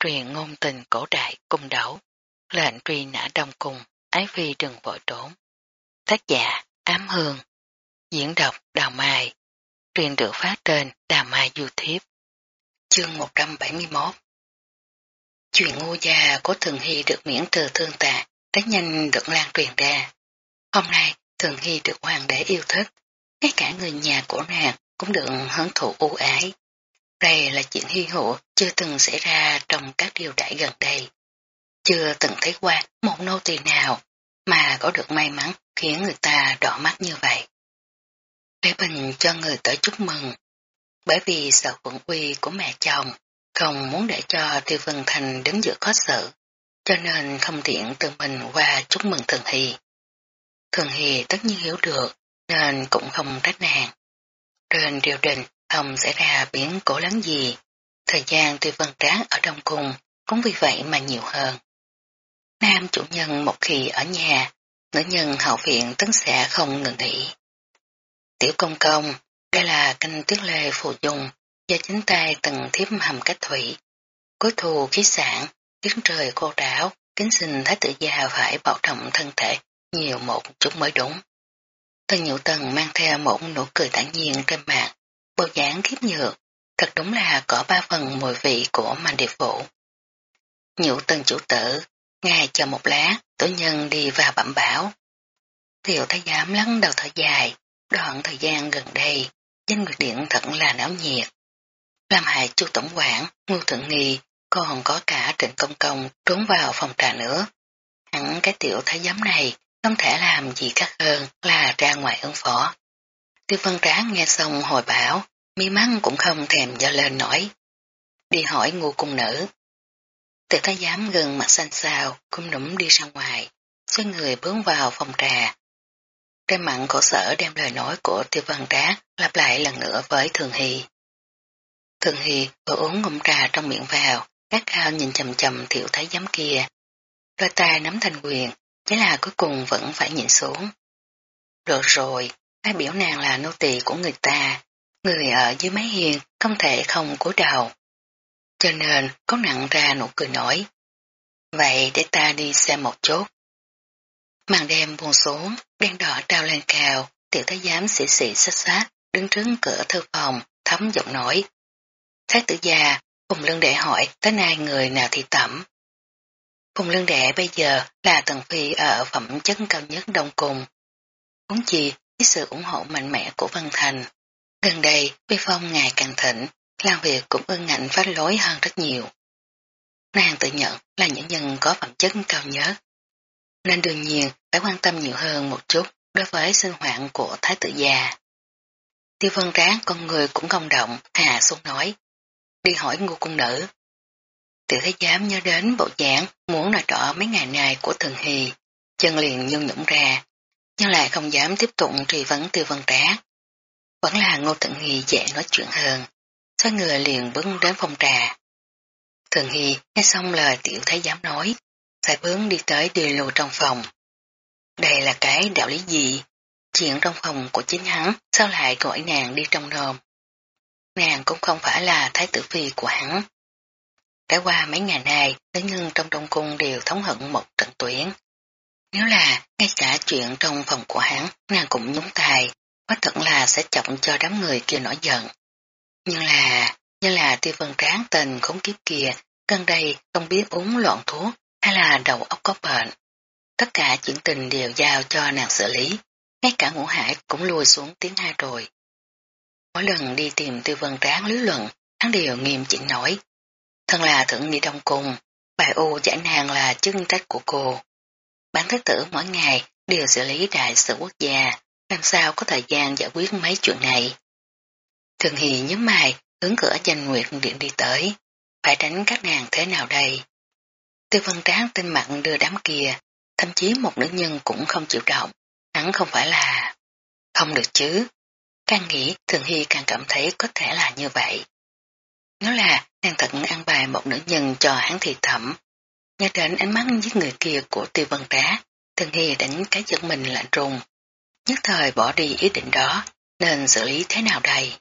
truyền ngôn tình cổ đại cung đấu, lệnh truy nã đông cung, ái phi đừng vội trốn. Tác giả Ám Hương, diễn đọc Đào Mai, truyền được phát trên Đào Mai YouTube. Chương 171 Chuyện ngô gia của Thường Hy được miễn từ thương tạ, rất nhanh được lan truyền ra. Hôm nay, Thường Hy được hoàng đế yêu thích, ngay cả người nhà của nàng cũng được hứng thụ ưu ái. Đây là chuyện hy hữu chưa từng xảy ra trong các điều đại gần đây. Chưa từng thấy qua một nô tỳ nào mà có được may mắn khiến người ta đỏ mắt như vậy. Lê Bình cho người tới chúc mừng, bởi vì sợ quận uy của mẹ chồng, không muốn để cho Tiêu Vân Thành đứng giữa khó xử, cho nên không tiện tự mình qua chúc mừng Thường Hy. Thường Hy tất nhiên hiểu được, nên cũng không trách nàng. Trên triều đình không xảy ra biến cổ lớn gì, thời gian tuy Vân Tráng ở Đông Cung cũng vì vậy mà nhiều hơn. Nam chủ nhân một khi ở nhà, nữ nhân hậu viện tấn sẽ không ngừng nghỉ. Tiểu công công, đây là canh tuyết lê phù dung, do chính tay từng thiếp hầm cách thủy. Cuối thù khí sản, tiếng trời cô đảo, kính xin thái tử gia phải bảo trọng thân thể nhiều một chút mới đúng. Tân nhũ tần mang theo một nụ cười tản nhiên trên mặt, bộ dáng khiếp nhược, thật đúng là có ba phần mùi vị của màn điệp vụ. Nhũ tần chủ tử, ngài chờ một lá, tổ nhân đi vào bẩm bảo. Tiểu thái giám lắng đầu thở dài, đoạn thời gian gần đây, danh nguyệt điện thật là náo nhiệt. Làm hại chu tổng quản, ngưu thượng nghi, còn có cả trịnh công công trốn vào phòng trà nữa. Hẳn cái tiểu thái giám này không thể làm gì khác hơn là ra ngoài ứng phó. Tiêu Văn tráng nghe xong hồi bảo, mi mắng cũng không thèm do lên nổi. Đi hỏi ngu cung nữ. Tiểu thái giám gần mặt xanh xao, cung nũng đi ra ngoài, xoay người bướng vào phòng trà. Trên mặn khổ sở đem lời nói của tiêu văn trá lặp lại lần nữa với Thường Hy. Thường Hy vừa uống ngụm trà trong miệng vào, gắt cao nhìn chầm chầm tiểu thái giám kia. Đôi tay nắm thành quyền, thế là cuối cùng vẫn phải nhìn xuống. Được rồi, ai biểu nàng là nô tỳ của người ta, người ở dưới mái hiền không thể không cúi đầu. Cho nên có nặng ra nụ cười nổi. Vậy để ta đi xem một chút. Màn đêm buông xuống, đen đỏ trao lên cao, tiểu thái giám xỉ xỉ sát sát, đứng trước cửa thư phòng, thấm giọng nổi. Thái tử già, cùng lương đệ hỏi tới nay người nào thì tẩm. Phùng lương đệ bây giờ là tần phi ở phẩm chất cao nhất đông cùng. Huống chi, với sự ủng hộ mạnh mẽ của Văn Thành. Gần đây, vi phong ngày càng thịnh, làm việc cũng ưng ngạnh phát lối hơn rất nhiều. Nàng tự nhận là những nhân có phẩm chất cao nhất. Nên đương nhiên phải quan tâm nhiều hơn một chút đối với sinh hoạt của Thái tử già. Tiêu vân ráng con người cũng không động, hà xuống nói. Đi hỏi ngu cung nữ. Tiểu thái giám nhớ đến bộ dáng muốn là trọ mấy ngày nay của thường hì, chân liền nhung nhũng ra, nhưng lại không dám tiếp tục truy vấn tiêu vân trác. Vẫn là ngô Thận Hy dễ nói chuyện hơn, xoay người liền bước đến phòng trà. Thượng Hy nghe xong lời tiểu thái giám nói, phải bướng đi tới đi lù trong phòng. Đây là cái đạo lý gì? Chuyện trong phòng của chính hắn sao lại gọi nàng đi trong nồm? Nàng cũng không phải là thái tử phi của hắn. Trải qua mấy ngày nay, nữ nhân trong đông cung đều thống hận một trận tuyển. Nếu là ngay cả chuyện trong phòng của hắn, nàng cũng nhúng tay, quá thật là sẽ chọc cho đám người kia nổi giận. Nhưng là, như là tiêu vân tráng tình khốn kiếp kia, gần đây không biết uống loạn thuốc hay là đầu óc có bệnh. Tất cả chuyện tình đều giao cho nàng xử lý, ngay cả ngũ hải cũng lùi xuống tiếng hai rồi. Mỗi lần đi tìm tiêu vân tráng lý luận, hắn đều nghiêm chỉnh nói, Thân là thượng nghị đông cùng, bài ô giải nàng là chức trách của cô. Bản thái tử mỗi ngày đều xử lý đại sự quốc gia, làm sao có thời gian giải quyết mấy chuyện này. Thường Hì nhớ mày, hướng cửa danh nguyệt điện đi tới. Phải đánh các nàng thế nào đây? Tư vân tráng tên mặn đưa đám kia, thậm chí một nữ nhân cũng không chịu động. Hắn không phải là... Không được chứ. Càng nghĩ Thường Hy càng cảm thấy có thể là như vậy. Nó là nàng thật ăn bài một nữ nhân cho hắn thì thẩm. Nghe đến ánh mắt giết người kia của tiêu vân trá, thường hi đánh cái chân mình lạnh trùng. Nhất thời bỏ đi ý định đó, nên xử lý thế nào đây?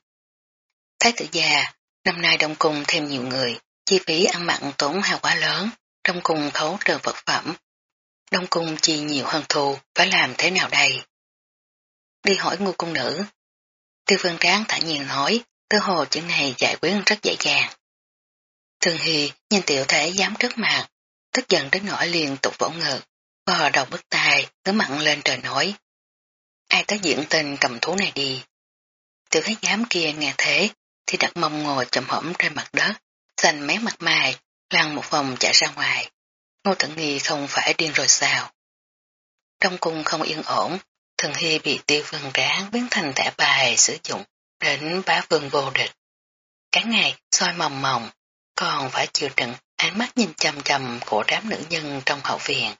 Thái tử già, năm nay đông cung thêm nhiều người, Chi phí ăn mặn tốn hao quá lớn, trong cung khấu trừ vật phẩm. Đông cung chi nhiều hơn thù, phải làm thế nào đây? Đi hỏi ngô cung nữ. Tiêu vân tráng thả nhiên hỏi tư hồ chuyện này giải quyết rất dễ dàng. Thường Hy nhìn tiểu thể dám trước mặt, tức giận đến nỗi liên tục vỗ ngực, bò đầu bức tai, ngứa mặn lên trời nói. Ai tới diễn tình cầm thú này đi. Tiểu thái giám kia nghe thế, thì đặt mông ngồi chậm hổm trên mặt đất, xanh mé mặt mày, lăn một vòng chạy ra ngoài. Ngô Tận Nghi không phải điên rồi sao? Trong cung không yên ổn, Thần Hy bị tiêu vân ráng biến thành thẻ bài sử dụng đến bá vương vô địch. Cả ngày soi mòng mòng, còn phải chịu đựng ánh mắt nhìn chầm chầm của đám nữ nhân trong hậu viện.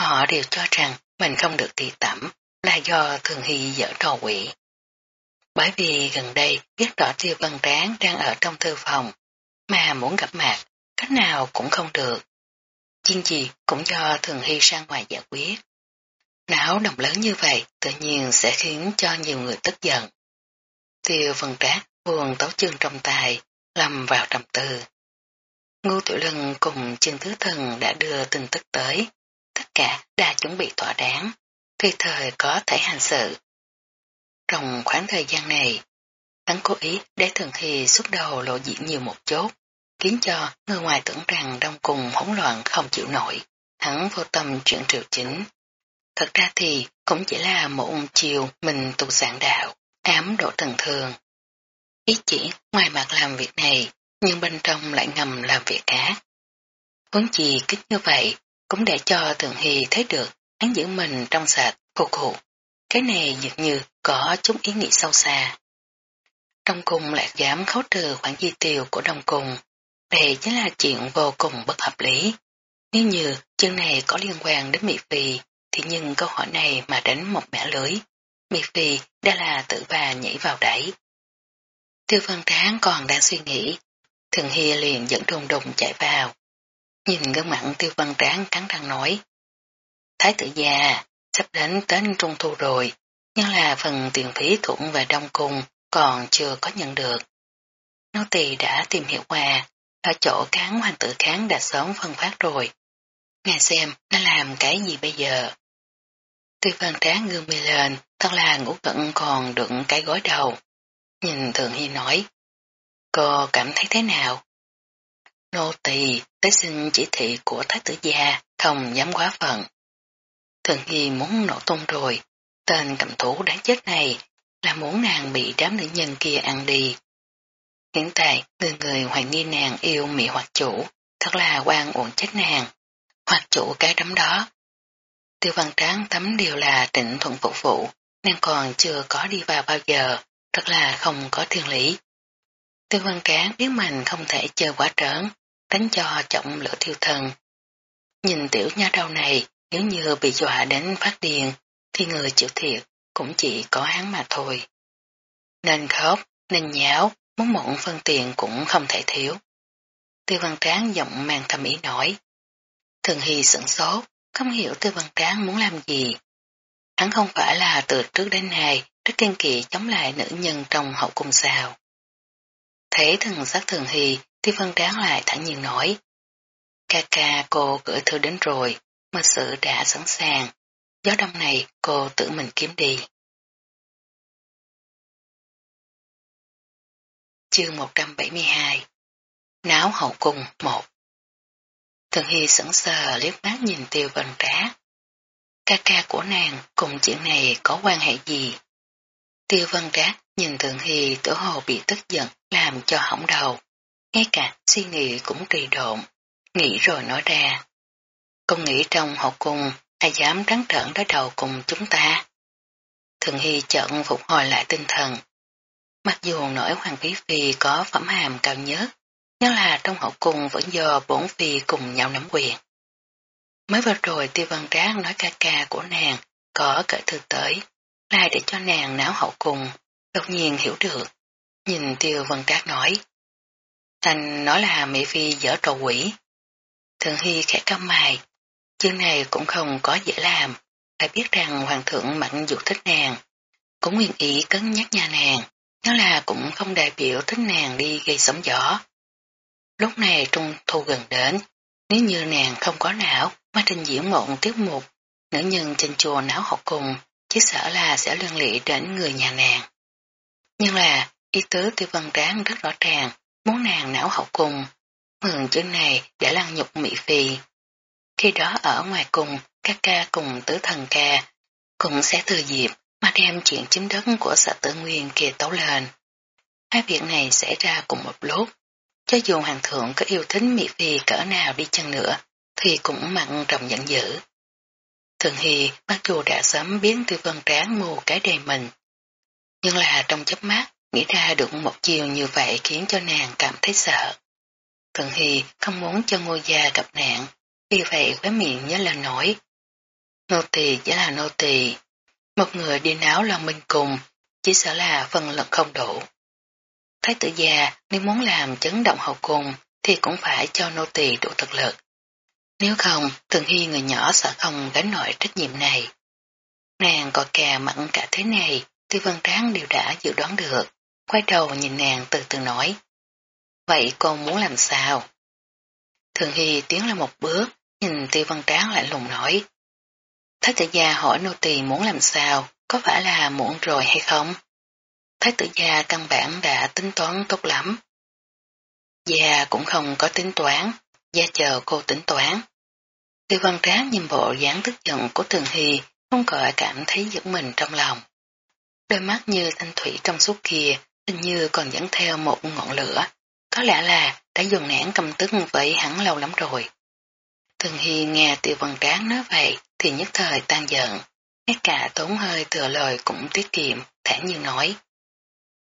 Họ đều cho rằng mình không được thị tẩm là do Thường Hy dở trò quỷ. Bởi vì gần đây biết rõ tiêu văn ráng đang ở trong thư phòng, mà muốn gặp mặt, cách nào cũng không được. Chuyện gì cũng do Thường Hy sang ngoài giải quyết. Não động lớn như vậy tự nhiên sẽ khiến cho nhiều người tức giận. Tiêu văn trác buồn tấu chương trong tay, lầm vào trầm tư. Ngô Tiểu Lân cùng Trương Thứ Thần đã đưa tin tức tới, tất cả đã chuẩn bị thỏa đáng, tùy thời có thể hành sự. Trong khoảng thời gian này, hắn cố ý để Thường Hy xuất đầu lộ diện nhiều một chút, khiến cho người ngoài tưởng rằng đông cùng hỗn loạn không chịu nổi, hắn vô tâm chuyện triều chính. Thật ra thì cũng chỉ là một chiều mình tu sản đạo, ám độ thần thường. Ý chỉ ngoài mặt làm việc này, nhưng bên trong lại ngầm làm việc khác. Huấn chi kích như vậy, cũng để cho thượng Hy thấy được hắn giữ mình trong sạch, cô cụ. Cái này dường như có chút ý nghĩa sâu xa. trong cung lại dám khấu trừ khoản di tiêu của đồng cung. Đây chính là chuyện vô cùng bất hợp lý. Nếu như chương này có liên quan đến Mỹ Phi, thì nhưng câu hỏi này mà đánh một mẻ lưới. Mỹ Phi đã là tự bà nhảy vào đẩy. Tiêu văn tráng còn đang suy nghĩ. Thường Hy liền dẫn đùng đùng chạy vào. Nhìn gương mặt tiêu văn tráng cắn răng nói. Thái tử già, sắp đến Tết Trung Thu rồi, nhưng là phần tiền phí thuận về Đông Cung còn chưa có nhận được. Nô tỳ đã tìm hiểu qua, ở chỗ cán hoàng tử kháng đã sớm phân phát rồi. Ngài xem nó làm cái gì bây giờ? Tiêu văn tráng gương mi lên, thật là ngủ cận còn đựng cái gối đầu. Nhìn Thường Hy nói, cô cảm thấy thế nào? Nô tỳ tới xin chỉ thị của thái tử gia, không dám quá phận. Thường nghi muốn nổ tung rồi, tên cầm thủ đáng chết này là muốn nàng bị đám nữ nhân kia ăn đi. Hiện tại, người người hoài nghi nàng yêu mị hoặc chủ, thật là quan uổng chết nàng, hoặc chủ cái đấm đó. Tiêu văn tráng tấm đều là trịnh thuận phục vụ, nàng còn chưa có đi vào bao giờ, thật là không có thiên lý. Tiêu văn Cán biết mình không thể chơi quá trớn, đánh cho trọng lửa thiêu thần. Nhìn tiểu nha đầu này, nếu như bị dọa đến phát điên, thì người chịu thiệt cũng chỉ có hắn mà thôi. Nên khóc, nên nháo, muốn mộng phân tiền cũng không thể thiếu. Tiêu văn tráng giọng mang thầm ý nổi. Thường Hy sửng sốt, không hiểu Tiêu văn tráng muốn làm gì. Hắn không phải là từ trước đến nay rất kiên kỵ chống lại nữ nhân trong hậu cung sao. Thấy thần sắc Thường hì, Tiêu văn đáng lại thẳng nhiên nói. Ca ca cô gửi thư đến rồi, mật sự đã sẵn sàng, gió đông này cô tự mình kiếm đi. Chương 172 Náo hậu cung 1 Thường Hy sững sờ liếc mắt nhìn tiêu vần trá. Ca ca của nàng cùng chuyện này có quan hệ gì? Tiêu vân trá nhìn Thường Hy tử hồ bị tức giận làm cho hỏng đầu. Ngay cả suy nghĩ cũng trì độn, nghĩ rồi nói ra. công nghĩ trong hậu cung ai dám trắng trợn đối đầu cùng chúng ta. Thường Hy chợn phục hồi lại tinh thần. Mặc dù nổi Hoàng Quý Phi có phẩm hàm cao nhất, nhưng là trong hậu cung vẫn do bổn Phi cùng nhau nắm quyền. Mới vừa rồi tiêu văn trác nói ca ca của nàng có cởi thư tới, lại để cho nàng náo hậu cung, đột nhiên hiểu được. Nhìn tiêu văn trác nói, thành nói là Mỹ Phi dở trò quỷ. Thường Hy khẽ cao mày, Chương này cũng không có dễ làm, phải biết rằng hoàng thượng mạnh dù thích nàng, cũng nguyện ý cân nhắc nhà nàng, nó là cũng không đại biểu thích nàng đi gây sóng gió. Lúc này trung thu gần đến, nếu như nàng không có não mà trình diễn mộng tiết mục, nữ nhân trên chùa não học cùng, chỉ sợ là sẽ liên lị đến người nhà nàng. Nhưng là, ý tứ tiêu văn tráng rất rõ ràng, muốn nàng não hậu cùng, mượn chữ này đã lăng nhục mỹ phi. Khi đó ở ngoài cùng, các ca cùng tứ thần ca cũng sẽ thừa dịp mà đem chuyện chiếm đất của xã tử nguyên kia tấu lên. Hai việc này xảy ra cùng một lúc. Cho dù hoàng thượng có yêu thích Mỹ Phi cỡ nào đi chăng nữa, thì cũng mặn rồng giận dữ. Thường Hy mặc dù đã sớm biến tư vân tráng mù cái đề mình, nhưng là trong chớp mắt nghĩ ra được một chiều như vậy khiến cho nàng cảm thấy sợ. Thường Hy không muốn cho ngôi gia gặp nạn, vì vậy khóe miệng nhớ là nổi. Nô tỳ chỉ là nô tỳ, một người đi náo lòng mình cùng, chỉ sợ là phần lực không đủ. Thái tử già nếu muốn làm chấn động hậu cung thì cũng phải cho nô tỳ đủ thực lực. Nếu không, thường hy người nhỏ sợ không gánh nổi trách nhiệm này. Nàng có cà mặn cả thế này, tư Văn tráng đều đã dự đoán được, quay đầu nhìn nàng từ từ nói. Vậy con muốn làm sao? Thường hy tiến lên một bước, nhìn tiêu văn tráng lại lùng nói. Thái tử gia hỏi nô tỳ muốn làm sao, có phải là muộn rồi hay không? Thái tử gia căn bản đã tính toán tốt lắm. Gia cũng không có tính toán, gia chờ cô tính toán. Tiêu văn Tráng nhìn bộ dáng tức giận của Thường Hy, không gọi cảm thấy giật mình trong lòng. Đôi mắt như thanh thủy trong suốt kia, hình như còn dẫn theo một ngọn lửa. Có lẽ là đã dùng nén cầm tức với hắn lâu lắm rồi. Thường Hy nghe tiêu văn tráng nói vậy thì nhất thời tan giận. Ngay cả tốn hơi thừa lời cũng tiết kiệm, thản như nói.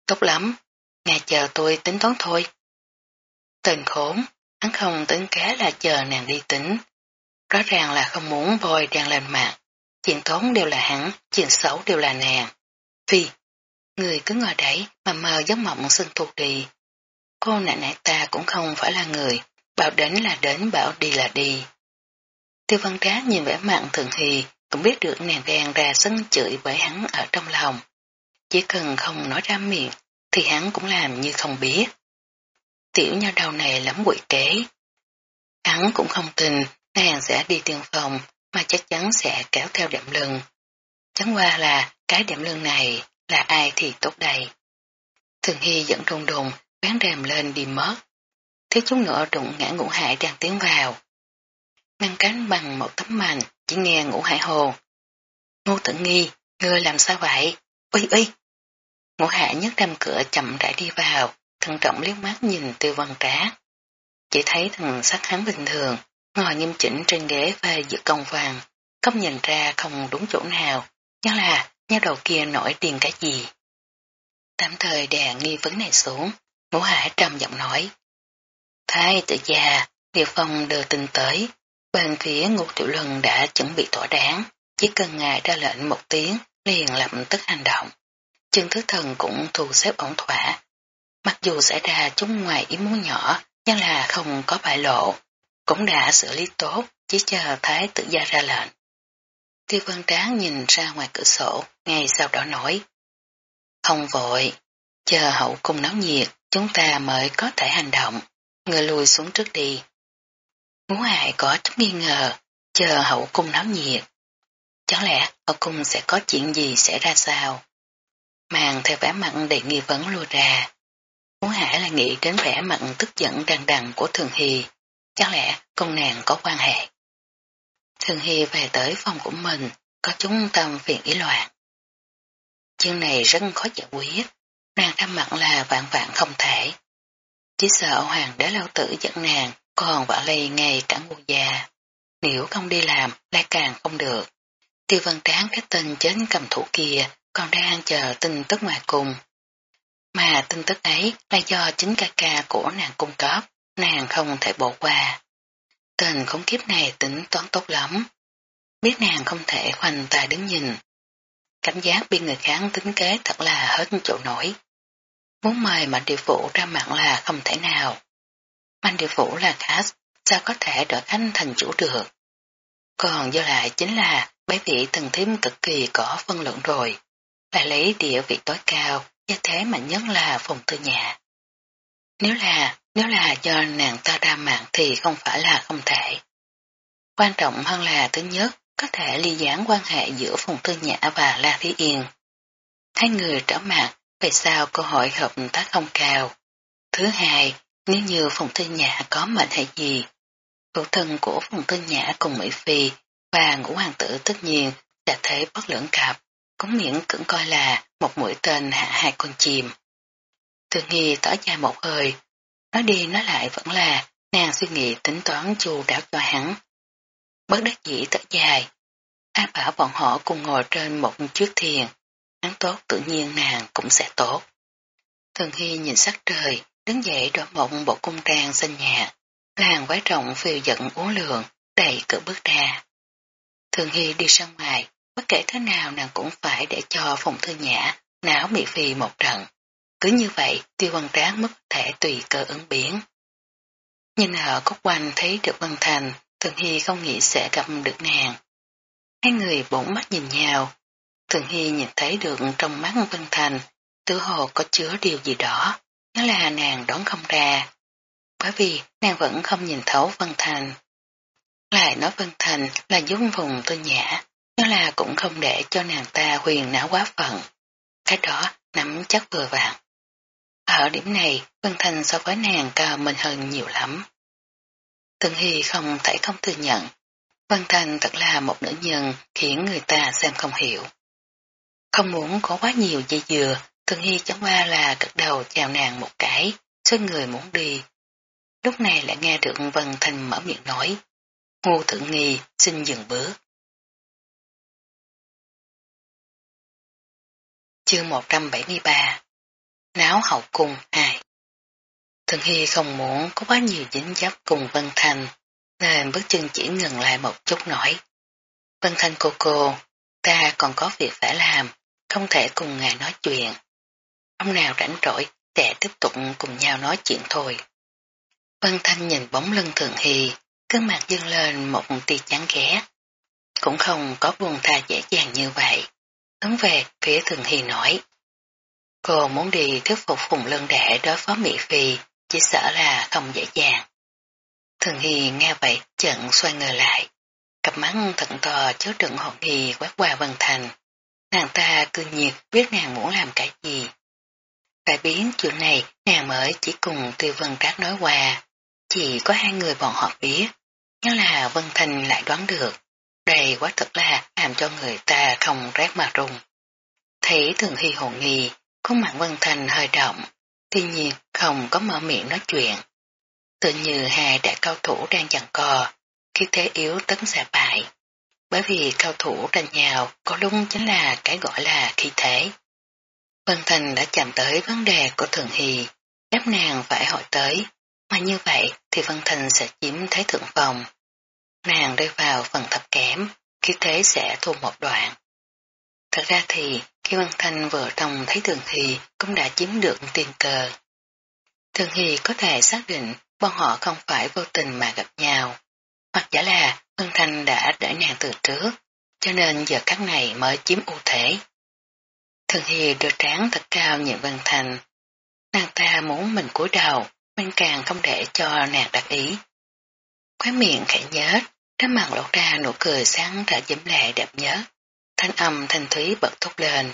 Tốt lắm, ngài chờ tôi tính toán thôi. Tên khốn, hắn không tính kế là chờ nàng đi tính. Rõ ràng là không muốn vôi đang lên mặt. Chuyện tốn đều là hắn, chuyện xấu đều là nàng. Phi, người cứ ngồi đấy mà mờ giấc mộng sân thuộc đi. Cô nại nại ta cũng không phải là người, bảo đến là đến, bảo đi là đi. Tiêu văn trá nhìn vẻ mặn thường hì, cũng biết được nàng đang ra sân chửi bởi hắn ở trong lòng. Chỉ cần không nói ra miệng, thì hắn cũng làm như không biết. Tiểu nha đầu này lắm quỷ kế. Hắn cũng không tin nàng sẽ đi tiền phòng mà chắc chắn sẽ kéo theo đệm lưng. Chẳng qua là cái đệm lưng này là ai thì tốt đây. Thường Hy dẫn đùng đùng bán rèm lên đi mất. Thiếu chút nữa đụng ngã ngũ hải đang tiến vào. Ngăn cánh bằng một tấm màn chỉ nghe ngũ hải hồ. Ngô tử nghi, ngươi làm sao vậy? Ui ui! Ngũ hải nhấc đâm cửa chậm rãi đi vào, thận trọng liếc mắt nhìn tiêu văn trá. Chỉ thấy thằng sắc hắn bình thường, ngồi nghiêm chỉnh trên ghế về giữa công vàng, không nhìn ra không đúng chỗ nào, Chắc là nha đầu kia nổi tiền cái gì. Tạm thời đè nghi vấn này xuống, ngũ hải trầm giọng nói. Thái tự già, điều phong đưa tin tới, bên phía ngũ tiểu lần đã chuẩn bị thỏa đáng, chỉ cần ngài ra lệnh một tiếng, liền lập tức hành động. Trương Thứ Thần cũng thu xếp ổn thỏa. Mặc dù xảy ra chúng ngoài ý muốn nhỏ, nhưng là không có bại lộ, cũng đã xử lý tốt, chỉ chờ Thái tự gia ra lệnh. Tiêu văn Tráng nhìn ra ngoài cửa sổ, ngay sau đó nói. Không vội, chờ hậu cung náo nhiệt, chúng ta mới có thể hành động, người lùi xuống trước đi. Ngũ hại có chút nghi ngờ, chờ hậu cung náo nhiệt. Chẳng lẽ hậu cung sẽ có chuyện gì xảy ra sao? Màng theo vẻ mặn để nghi vấn lùa ra. ngũ hải là nghĩ đến vẻ mặn tức giận đằng đằng của Thường Hy. Chắc lẽ con nàng có quan hệ. Thường Hy về tới phòng của mình, có chúng tâm phiền ý loạn. Chương này rất khó giải quyết, nàng ra mặt là vạn vạn không thể. Chỉ sợ hoàng đế lâu tử dẫn nàng còn vợ lây ngay cả ngu già. Nếu không đi làm lại càng không được. Tiêu văn tráng cái tên chết cầm thủ kia còn đang chờ tin tức ngoài cùng. Mà tin tức ấy là do chính ca ca của nàng cung cấp, nàng không thể bỏ qua. Tên khống kiếp này tính toán tốt lắm. Biết nàng không thể khoanh tay đứng nhìn. Cảm giác bị người khác tính kế thật là hết chỗ nổi. Muốn mời Mạnh Địa Phủ ra mạng là không thể nào. Mạnh Địa Phủ là khách, sao có thể đổi anh thành chủ được. Còn do lại chính là bái vị thần thím cực kỳ có phân lượng rồi lại lấy địa vị tối cao, như thế mà nhất là phòng tư nhà. Nếu là nếu là do nàng ta ra mạng thì không phải là không thể. Quan trọng hơn là thứ nhất, có thể ly gián quan hệ giữa Phùng Tư Nhã và La Thí Yên. Hai người trở mặt, về sao cơ hội hợp tác không cao. Thứ hai, nếu như Phùng Tư Nhã có mệnh hệ gì, phụ thân của Phùng Tư Nhã cùng Mỹ Phi và ngũ hoàng tử tất nhiên sẽ thấy bất lưỡng cặp, cũng miễn cưỡng coi là một mũi tên hạ hai con chim. Thường nghi tỏ dài một hơi, nói đi nói lại vẫn là nàng suy nghĩ tính toán chu đáo cho hắn. Bất đắc dĩ tỏ dài, ai bảo bọn họ cùng ngồi trên một chiếc thiền, hắn tốt tự nhiên nàng cũng sẽ tốt. Thường Hy nhìn sắc trời, đứng dậy đổi mộng bộ cung trang xanh nhà. làng quái rộng phiêu giận uống lượng, đầy cửa bước ra. Thường Hy đi ra ngoài, bất kể thế nào nàng cũng phải để cho phòng thư nhã, não bị phì một trận. Cứ như vậy, tiêu văn tráng mất thể tùy cơ ứng biến. Nhìn ở cốc quanh thấy được Văn Thành, Thường Hy không nghĩ sẽ gặp được nàng. Hai người bỗng mắt nhìn nhau. Thường Hy nhìn thấy được trong mắt Văn Thành, tự hồ có chứa điều gì đó, nó là nàng đón không ra. Bởi vì nàng vẫn không nhìn thấu Văn Thành. Lại nói Văn Thành là dung vùng tôi nhã, nó là cũng không để cho nàng ta huyền não quá phận. Cái đó nắm chắc vừa vàng. Ở điểm này, Vân Thành so với nàng cao mình hơn nhiều lắm. Từng Hy không thể không thừa nhận. Vân Thành thật là một nữ nhân khiến người ta xem không hiểu. Không muốn có quá nhiều dây dừa, Từng Hy chẳng qua là cất đầu chào nàng một cái, xoay người muốn đi. Lúc này lại nghe được Vân Thành mở miệng nói. Ngô Thượng Nghi xin dừng bước. Chương 173 Náo hậu cung 2 Thường Hy không muốn có quá nhiều dính dấp cùng Vân Thành, nên bước chân chỉ ngừng lại một chút nổi. Vân thanh cô cô, ta còn có việc phải làm, không thể cùng ngài nói chuyện. Ông nào rảnh rỗi sẽ tiếp tục cùng nhau nói chuyện thôi. Vân Thanh nhìn bóng lưng Thường Hy, cứ mặt dâng lên một tia chán ghét. Cũng không có buồn tha dễ dàng như vậy. Hướng về phía Thường Hy nói. Cô muốn đi thuyết phục Phùng Lân Đệ đối phó Mỹ Phi, chỉ sợ là không dễ dàng. Thường Hy nghe vậy chận xoay người lại. Cặp mắt thận to chứa đựng hồn nghi quét qua Vân Thành. Nàng ta cư nhiệt biết nàng muốn làm cái gì. Phải biến chuyện này nàng mới chỉ cùng Tiêu Vân Trác nói qua. Chỉ có hai người bọn họ biết. Nhưng là Vân Thành lại đoán được. Đây quá thật là làm cho người ta không rét mà rung. Thấy Thường Hy hồn nghi, khuôn mặt Vân Thành hơi động, tuy nhiên không có mở miệng nói chuyện. Tự như hai đại cao thủ đang giằng co, khi thế yếu tấn xạ bại. Bởi vì cao thủ tranh nhào có lúc chính là cái gọi là khí thế. Vân Thành đã chạm tới vấn đề của Thường Hy, ép nàng phải hỏi tới, mà như vậy thì Vân Thành sẽ chiếm thế thượng phòng. Nàng rơi vào phần thập kém, khí thế sẽ thua một đoạn. Thật ra thì khi Văn Thanh vừa trông thấy Thường Hy cũng đã chiếm được tiền cờ. Thường Hy có thể xác định bọn họ không phải vô tình mà gặp nhau, hoặc giả là Văn Thanh đã để nàng từ trước, cho nên giờ các này mới chiếm ưu thế. Thường Hy đưa tráng thật cao nhìn Văn Thanh. Nàng ta muốn mình cúi đầu, mình càng không để cho nàng đặt ý. Khóe miệng khẽ nhớt, trái mặt lộ ra nụ cười sáng rỡ dẫm lệ đẹp nhớ thanh âm thanh thúy bật thốt lên.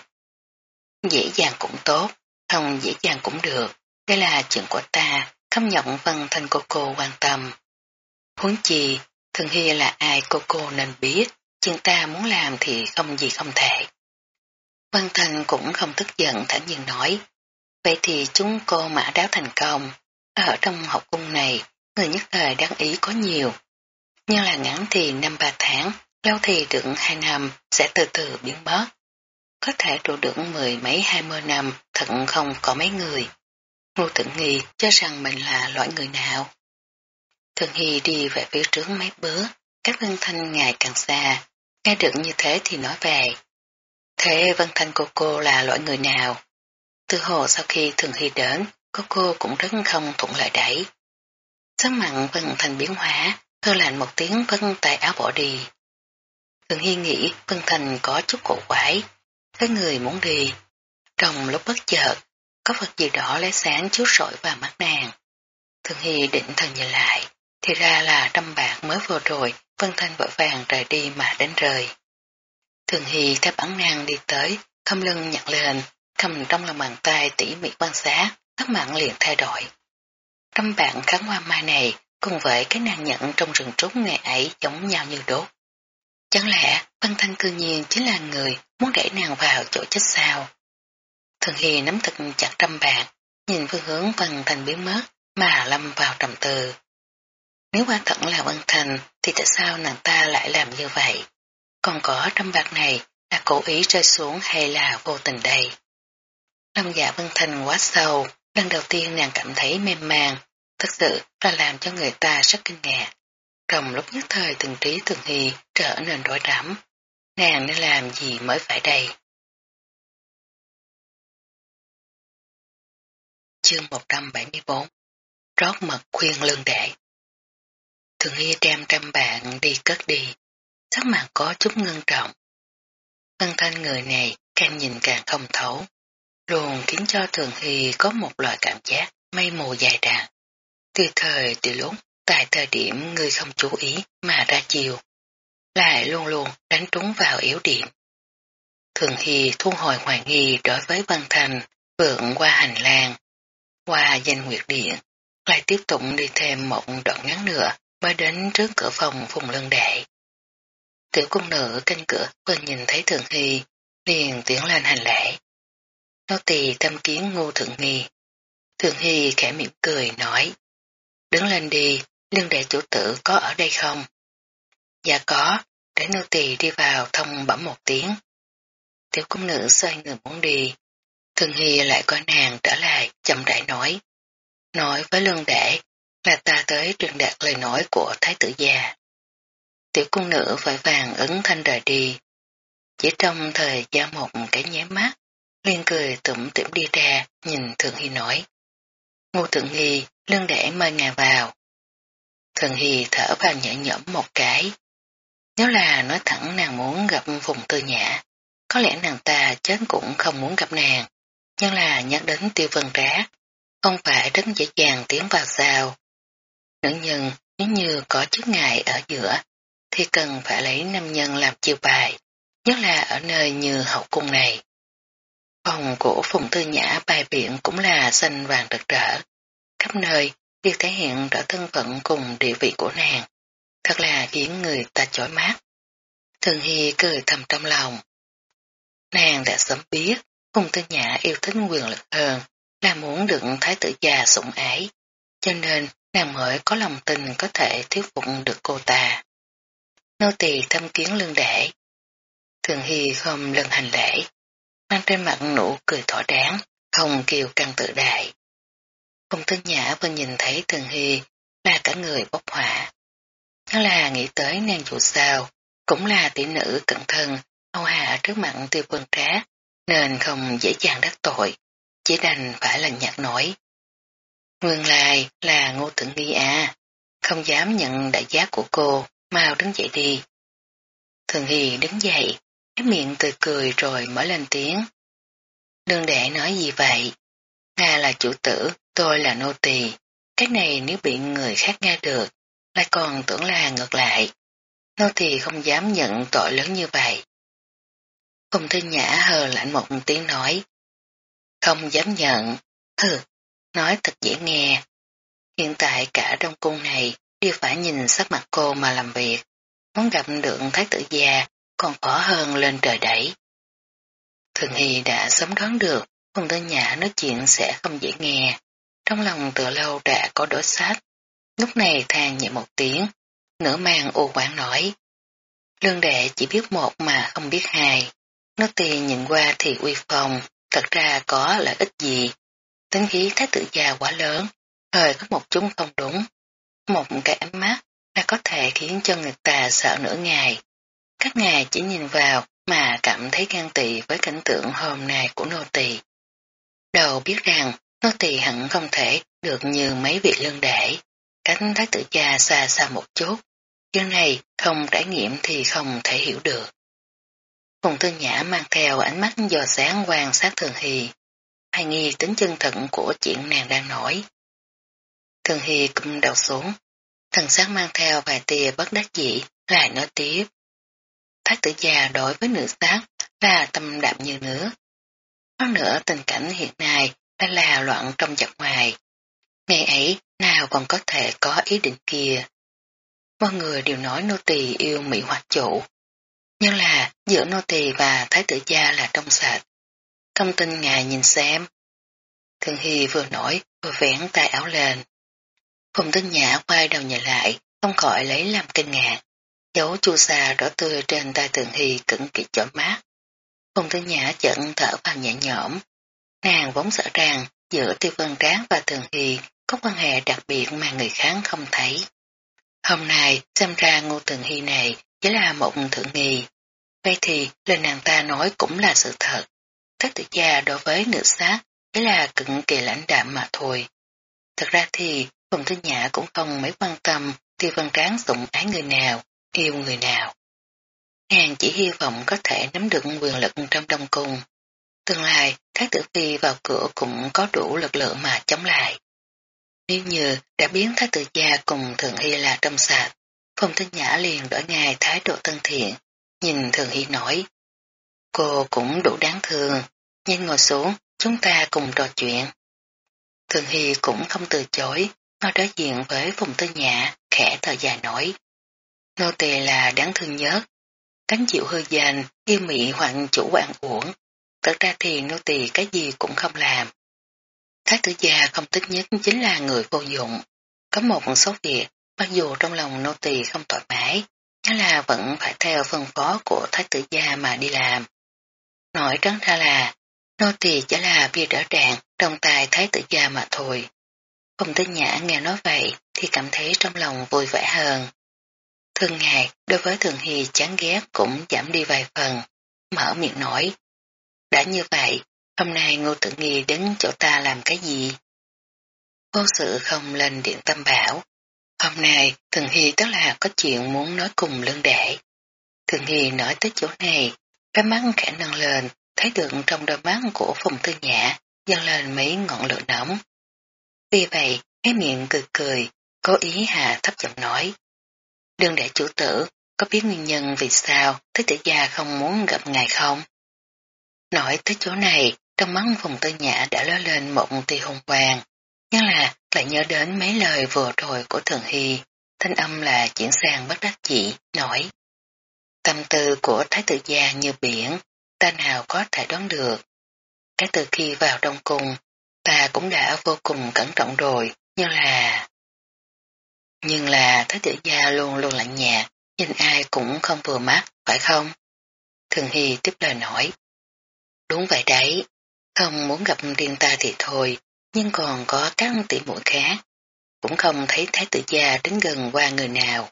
Dễ dàng cũng tốt, không dễ dàng cũng được, đây là chuyện của ta, khâm nhận văn thanh cô cô quan tâm. Huống chi, thường hy là ai cô cô nên biết, chuyện ta muốn làm thì không gì không thể. Văn Thành cũng không tức giận thản nhiên nói, vậy thì chúng cô mã đáo thành công, ở trong học cung này, người nhất thời đáng ý có nhiều, nhưng là ngắn thì năm ba tháng lâu thì được hai năm sẽ từ từ biến mất. Có thể trụ được mười mấy hai mươi năm thận không có mấy người. Ngô Thượng Nghi cho rằng mình là loại người nào. Thường Hy đi về phía trước mấy bước, các vân thanh ngày càng xa, nghe được như thế thì nói về. Thế vân thanh cô cô là loại người nào? Từ hồ sau khi Thường Hy đến, cô cô cũng rất không thuận lợi đẩy. Sắc mặn vân thanh biến hóa, cơ lạnh một tiếng vân tay áo bỏ đi. Thường Hy nghĩ Vân Thành có chút cổ quái, cái người muốn đi. Trong lúc bất chợt, có vật gì đó lấy sáng chiếu sỏi vào mắt nàng. Thường Hy định thần nhìn lại, thì ra là trăm bạc mới vừa rồi, Vân Thanh vội vàng rời đi mà đến rời. Thường Hy theo bản năng đi tới, khâm lưng nhặt lên, cầm trong lòng bàn tay tỉ mỉ quan sát, các mạng liền thay đổi. Trăm bạn kháng hoa mai này cùng với cái nàng nhận trong rừng trúc ngày ấy giống nhau như đốt. Chẳng lẽ Vân Thanh cư nhiên chính là người muốn đẩy nàng vào chỗ chết sao? Thường Hy nắm thật chặt trăm bạc, nhìn phương hướng Vân Thanh biến mất mà lâm vào trầm tư. Nếu quan thận là Vân Thành thì tại sao nàng ta lại làm như vậy? Còn có trăm bạc này là cố ý rơi xuống hay là vô tình đây? Lâm dạ Vân Thành quá sâu, lần đầu tiên nàng cảm thấy mềm màng, thật sự là làm cho người ta rất kinh ngạc. Trong lúc nhất thời từng trí từng hy trở nên rối rắm, nàng nên làm gì mới phải đây? Chương 174 Rót mật khuyên lương đệ Thường Hy đem trăm bạn đi cất đi, sắc mặt có chút ngưng trọng. Ngân thanh người này càng nhìn càng không thấu, luôn khiến cho Thường Hy có một loại cảm giác mây mù dài đàn. Từ thời từ lúc tại thời điểm người không chú ý mà ra chiều, lại luôn luôn đánh trúng vào yếu điểm. Thường Hy thu hồi hoài nghi đối với Văn Thành vượn qua hành lang, qua danh nguyệt điện, lại tiếp tục đi thêm một đoạn ngắn nữa mới đến trước cửa phòng phùng lân đệ. Tiểu cung nữ canh cửa vừa nhìn thấy Thường Hy, liền tiến lên hành lễ. Nó tì tâm kiến ngu thượng nghi. Thường Hy khẽ mỉm cười nói. Đứng lên đi, lương đệ chủ tử có ở đây không? Dạ có, để nô tỳ đi vào thông bẩm một tiếng. Tiểu cung nữ xoay người muốn đi. Thường Hy lại coi nàng trở lại, chậm rãi nói. Nói với lương đệ là ta tới truyền đạt lời nói của thái tử già. Tiểu cung nữ vội vàng ứng thanh rời đi. Chỉ trong thời gian một cái nháy mắt, liên cười tủm tỉm đi ra, nhìn Thường Hy nói. Ngô Thượng Hy, lương đệ mời ngài vào. Thường Hy thở vào nhẹ nhõm một cái. Nếu là nói thẳng nàng muốn gặp Phùng Tư Nhã, có lẽ nàng ta chết cũng không muốn gặp nàng, nhưng là nhắc đến tiêu vân Trá, không phải rất dễ dàng tiến vào sao. Nữ nhân nếu như có chức ngại ở giữa, thì cần phải lấy nam nhân làm chiêu bài, nhất là ở nơi như hậu cung này. Phòng của Phùng Tư Nhã bài biện cũng là xanh vàng rực rỡ. Khắp nơi, việc thể hiện rõ thân phận cùng địa vị của nàng, thật là khiến người ta chói mắt. Thường Hy cười thầm trong lòng. Nàng đã sớm biết, Hùng Tư Nhã yêu thích quyền lực hơn, là muốn được thái tử già sủng ái, cho nên nàng mới có lòng tin có thể thuyết phục được cô ta. Nô tỳ thâm kiến lương đệ. Thường Hy không lần hành lễ, mang trên mặt nụ cười thỏa đáng, không kiều căng tự đại. Công tư nhã vừa nhìn thấy Thường Hy là cả người bốc hỏa. Nó là nghĩ tới nàng dù sao, cũng là tỷ nữ cẩn thân, hầu hạ trước mặt tiêu quân trá, nên không dễ dàng đắc tội, chỉ đành phải là nhạt nổi. Nguyên lai là ngô thượng nghi à, không dám nhận đại giá của cô, mau đứng dậy đi. Thường Hy đứng dậy, cái miệng tươi cười rồi mở lên tiếng. Đương đệ nói gì vậy? Nga là chủ tử, tôi là nô tỳ. Cái này nếu bị người khác nghe được, lại còn tưởng là ngược lại. Nô tỳ không dám nhận tội lớn như vậy. Phùng Thư Nhã hờ lạnh một tiếng nói. Không dám nhận, hừ, nói thật dễ nghe. Hiện tại cả trong cung này đều phải nhìn sắc mặt cô mà làm việc. Muốn gặp được thái tử già còn khó hơn lên trời đẩy. Thường Hy đã sớm đoán được Phùng Thư Nhã nói chuyện sẽ không dễ nghe. Trong lòng từ lâu đã có đối sách. Lúc này than nhẹ một tiếng, nửa mang u quảng nói. Lương đệ chỉ biết một mà không biết hai. Nó tì nhìn qua thì uy phong, thật ra có lợi ích gì. Tính khí thái tự già quá lớn, hơi có một chúng không đúng. Một cái ánh mắt đã có thể khiến cho người ta sợ nửa ngày. Các ngài chỉ nhìn vào mà cảm thấy gan tị với cảnh tượng hôm nay của nô tỳ. Đầu biết rằng nó thì hẳn không thể được như mấy vị lương đệ, cánh thái tử cha xa xa một chút. Chương này không trải nghiệm thì không thể hiểu được. Phùng Tư Nhã mang theo ánh mắt dò sáng quan sát thường hì, hay nghi tính chân thận của chuyện nàng đang nổi. Thường Hy cũng đầu xuống, thần sắc mang theo vài tia bất đắc dĩ, lại nói tiếp. Thái tử già đối với nữ sát là tâm đạm như nữa. Hơn nữa tình cảnh hiện nay đã là loạn trong giặc ngoài. Ngày ấy nào còn có thể có ý định kia. Mọi người đều nói nô tỳ yêu mỹ hoạt chủ. Nhưng là giữa nô tỳ và thái tử gia là trong sạch. công tin ngài nhìn xem. Thường Hy vừa nổi vừa vén tay áo lên. Phùng Tinh Nhã quay đầu nhìn lại, không khỏi lấy làm kinh ngạc. Dấu chu sa đỏ tươi trên tay Thường Hy cẩn kỹ chói mát. Phùng Tinh Nhã chận thở vào nhẹ nhõm. Nàng vốn sợ rằng giữa Tiêu Vân Tráng và Thường Hy có quan hệ đặc biệt mà người khác không thấy. Hôm nay xem ra Ngô Thường Hy này chỉ là một thượng nghi. Vậy thì lời nàng ta nói cũng là sự thật. Thất tử gia đối với nữ sát chỉ là cực kỳ lãnh đạm mà thôi. Thật ra thì Phùng Thư Nhã cũng không mấy quan tâm tiêu văn tráng sủng ái người nào, yêu người nào. Nàng chỉ hy vọng có thể nắm được quyền lực trong đông cung. Tương lai, thái tử phi vào cửa cũng có đủ lực lượng mà chống lại. Nếu như đã biến thái tử gia cùng Thượng Hy là trong sạch, Phong Tinh Nhã liền đổi ngài thái độ thân thiện, nhìn Thượng Hy nói. Cô cũng đủ đáng thương, nhanh ngồi xuống, chúng ta cùng trò chuyện. Thượng Hy cũng không từ chối, nó đối diện với Phùng Tư Nhã, khẽ thở dài nói. Nô tề là đáng thương nhất, cánh chịu hư danh, yêu mị hoặc chủ quan uổng. Thật ra thì nô tỳ cái gì cũng không làm. Thái tử già không thích nhất chính là người vô dụng. Có một số việc, mặc dù trong lòng nô tỳ không thoải mái, nhưng là vẫn phải theo phân phó của thái tử gia mà đi làm. Nói trắng ra là, nô tỳ chỉ là bia đỡ đạn trong tay thái tử gia mà thôi. không Tinh Nhã nghe nói vậy thì cảm thấy trong lòng vui vẻ hơn. Thường ngày đối với Thường Hy chán ghét cũng giảm đi vài phần, mở miệng nói. Đã như vậy, hôm nay Ngô Tử Nghi đến chỗ ta làm cái gì? Vô sự không lên điện tâm bảo. Hôm nay Thường Hy tức là có chuyện muốn nói cùng lương đệ. Thường Hy nói tới chỗ này, cái mắt khẽ nâng lên, thấy được trong đôi mắt của Phùng Tư Nhã dâng lên mấy ngọn lửa nóng. Vì vậy, cái miệng cười cười, cố ý hạ thấp giọng nói. Đương đệ chủ tử, có biết nguyên nhân vì sao Thế tử gia không muốn gặp ngài không? Nói tới chỗ này, trong mắt Phùng Tư Nhã đã ló lên một tia hùng quang, nhưng là lại nhớ đến mấy lời vừa rồi của Thường Hy, thanh âm là chuyển sang bất đắc chỉ, nói. Tâm tư của Thái tử gia như biển, ta nào có thể đoán được. Cái từ khi vào đông cung, ta cũng đã vô cùng cẩn trọng rồi, nhưng là... Nhưng là Thái tử gia luôn luôn lạnh nhạt, nhìn ai cũng không vừa mắt, phải không? Thường Hy tiếp lời nói. Đúng vậy đấy, không muốn gặp riêng ta thì thôi, nhưng còn có các tỷ muội khác. Cũng không thấy thái tử gia đến gần qua người nào.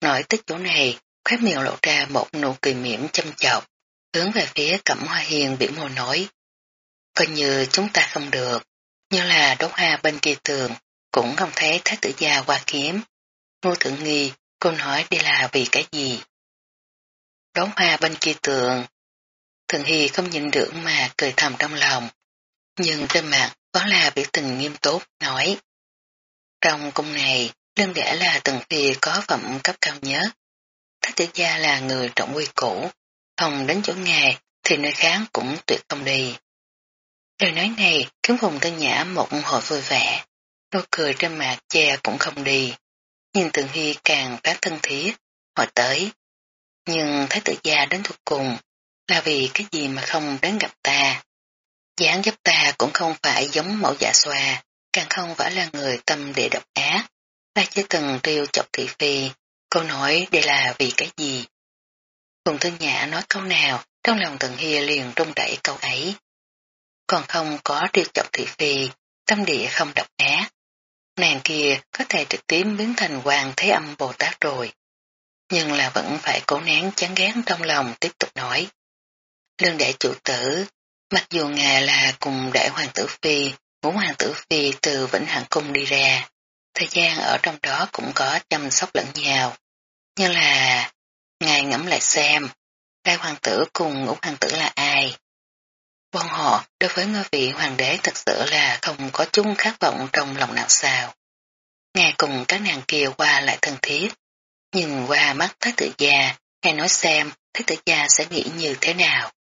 Nói tới chỗ này, khóe miệng lộ ra một nụ cười mỉm châm chọc, hướng về phía cẩm hoa hiền biểu mồ nói. Coi như chúng ta không được, như là đốt hoa bên kia tường, cũng không thấy thái tử gia qua kiếm. Ngô thượng nghi, cô nói đi là vì cái gì? Đốt hoa bên kia tường. Thường Hy không nhìn được mà cười thầm trong lòng. Nhưng trên mặt vẫn là biểu tình nghiêm túc, nói. Trong cung này, đơn đẻ là từng phi có phẩm cấp cao nhất. Thái tử gia là người trọng quy cũ, không đến chỗ ngài thì nơi khác cũng tuyệt không đi. Lời nói này khiến vùng tân nhã một hồi vui vẻ, nụ cười trên mặt che cũng không đi. Nhìn Tường Hy càng phát thân thiết, hỏi tới. Nhưng Thái tử gia đến thuộc cùng là vì cái gì mà không đến gặp ta dáng dấp ta cũng không phải giống mẫu giả xoa, càng không phải là người tâm địa độc ác, ta chưa từng tiêu chọc thị phi, câu nói đây là vì cái gì. Phùng Thư Nhã nói câu nào, trong lòng Tần hia liền rung đẩy câu ấy. Còn không có tiêu chọc thị phi, tâm địa không độc ác. Nàng kia có thể trực tiếp biến thành hoàng thế âm Bồ Tát rồi. Nhưng là vẫn phải cố nén chán ghét trong lòng tiếp tục nói. Lương đệ chủ tử, Mặc dù ngài là cùng đại hoàng tử phi, ngũ hoàng tử phi từ Vĩnh Hằng Cung đi ra, thời gian ở trong đó cũng có chăm sóc lẫn nhau. Nhưng là, ngài ngẫm lại xem, đại hoàng tử cùng ngũ hoàng tử là ai? Bọn họ đối với ngôi vị hoàng đế thật sự là không có chung khát vọng trong lòng nào sao. ngài cùng các nàng kia qua lại thân thiết. Nhìn qua mắt thái tử gia, ngài nói xem thái tử gia sẽ nghĩ như thế nào.